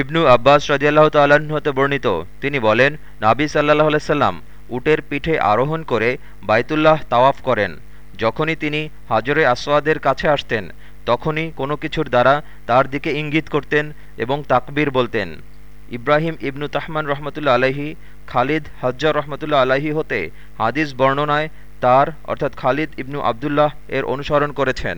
ইবনু আব্বাস রাজিয়াল্লাহ তাল্লাহ্ন হতে বর্ণিত। তিনি বলেন, নাবি সাল্লাহ আলাইসাল্লাম উটের পিঠে আরোহণ করে বাইতুল্লাহ তাওয়াফ করেন। যখনই তিনি হাজরে আসওয়াদের কাছে আসতেন, তখনই কোনো কিছুর দ্বারা তার দিকে ইঙ্গিত করতেন এবং তাকবীর বলতেন। ইব্রাহিম ইবনু তাহমান রহমতুল্লা আলাহি খালিদ হজ্জর রহমতুল্লা আলাহি হতে হাদিস বর্ণনায় তার, অর্থাৎ খালিদ ইবনু আবদুল্লাহ এর অনুসরণ করেছেন।